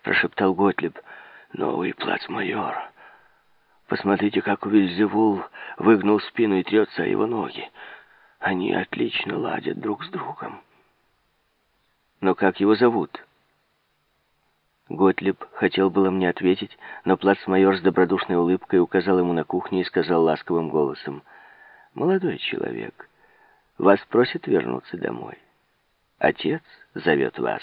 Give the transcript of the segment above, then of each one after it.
— прошептал Готлиб. «Новый плацмайор. Посмотрите, как Вильзевул выгнул спину и трется о его ноги. Они отлично ладят друг с другом». «Но как его зовут?» Готлиб хотел было мне ответить, но плацмайор с добродушной улыбкой указал ему на кухню и сказал ласковым голосом, «Молодой человек, вас просит вернуться домой. Отец зовет вас».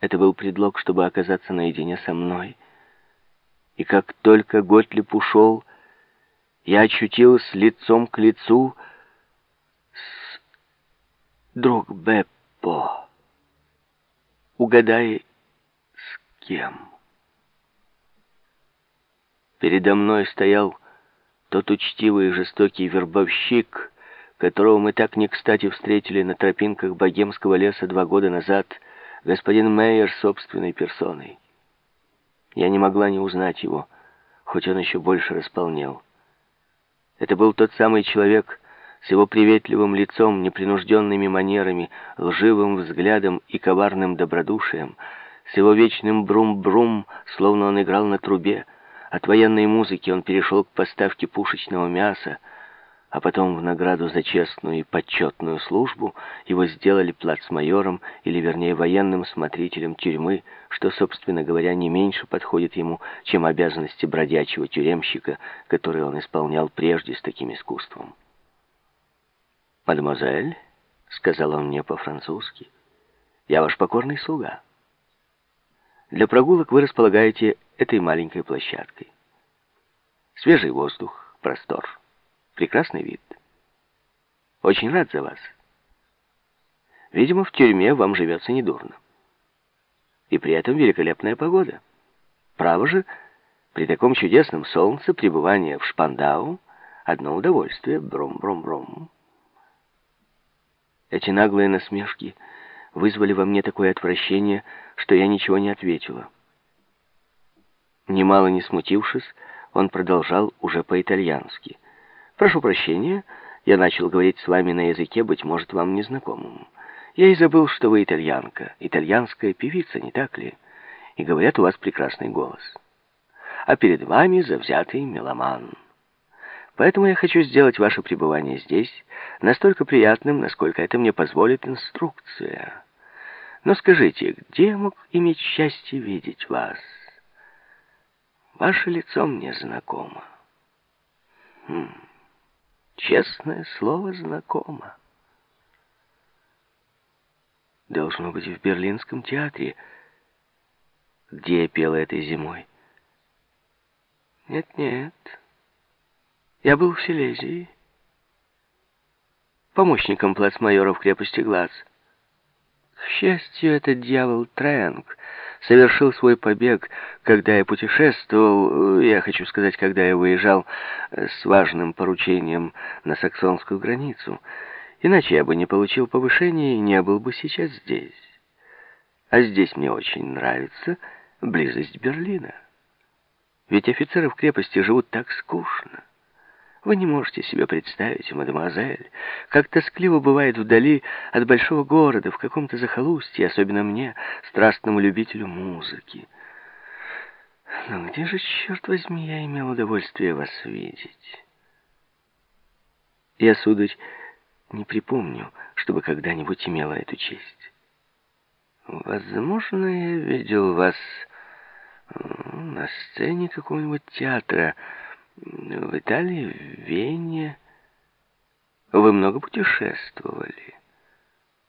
Это был предлог, чтобы оказаться наедине со мной. И как только Готлип ушел, я очутилась лицом к лицу с друг Беппо. Угадай, с кем? Передо мной стоял тот учтивый и жестокий вербовщик, которого мы так не кстати встретили на тропинках богемского леса два года назад — господин Мейер собственной персоной. Я не могла не узнать его, хоть он еще больше располнел. Это был тот самый человек с его приветливым лицом, непринужденными манерами, лживым взглядом и коварным добродушием, с его вечным брум-брум, словно он играл на трубе. От военной музыки он перешел к поставке пушечного мяса, а потом в награду за честную и почетную службу его сделали плацмайором, или вернее военным смотрителем тюрьмы, что, собственно говоря, не меньше подходит ему, чем обязанности бродячего тюремщика, которые он исполнял прежде с таким искусством. «Мадемуазель», — сказал он мне по-французски, — «я ваш покорный слуга. Для прогулок вы располагаете этой маленькой площадкой. Свежий воздух, простор». Прекрасный вид. Очень рад за вас. Видимо, в тюрьме вам живется недурно. И при этом великолепная погода. Право же, при таком чудесном солнце пребывание в Шпандау — одно удовольствие. Бром-бром-бром. Эти наглые насмешки вызвали во мне такое отвращение, что я ничего не ответила. Немало не смутившись, он продолжал уже по-итальянски — Прошу прощения, я начал говорить с вами на языке, быть может, вам незнакомым. Я и забыл, что вы итальянка, итальянская певица, не так ли? И говорят, у вас прекрасный голос. А перед вами завзятый меломан. Поэтому я хочу сделать ваше пребывание здесь настолько приятным, насколько это мне позволит инструкция. Но скажите, где я мог иметь счастье видеть вас? Ваше лицо мне знакомо. Хм... Честное слово, знакомо. Должно быть в Берлинском театре, где я пела этой зимой. Нет-нет, я был в Силезии, помощником плацмайора в крепости Глаз. К счастью, этот дьявол Трэнк совершил свой побег, когда я путешествовал, я хочу сказать, когда я выезжал с важным поручением на саксонскую границу. Иначе я бы не получил повышения и не был бы сейчас здесь. А здесь мне очень нравится близость Берлина. Ведь офицеры в крепости живут так скучно. Вы не можете себе представить, мадемуазель, как тоскливо бывает вдали от большого города, в каком-то захолустье, особенно мне, страстному любителю музыки. Но где же, черт возьми, я имел удовольствие вас видеть? Я, сударь, не припомню, чтобы когда-нибудь имела эту честь. Возможно, я видел вас на сцене какого-нибудь театра, в Италии, в Вене. Вы много путешествовали.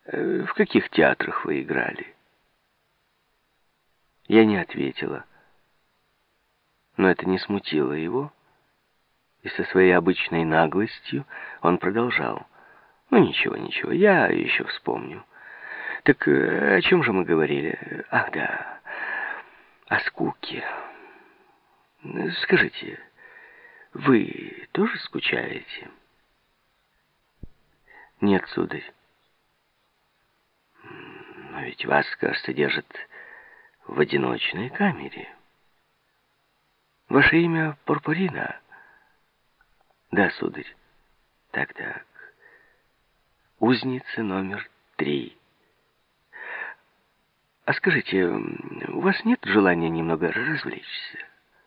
Э, в каких театрах вы играли? Я не ответила. Но это не смутило его. И со своей обычной наглостью он продолжал. Ну, ничего, ничего, я еще вспомню. Так э, о чем же мы говорили? Ах, да, о скуке. Скажите... Вы тоже скучаете? Нет, сударь. Но ведь вас, кажется, держат в одиночной камере. Ваше имя Пурпурина? Да, сударь. Так-так. Узница номер три. А скажите, у вас нет желания немного развлечься?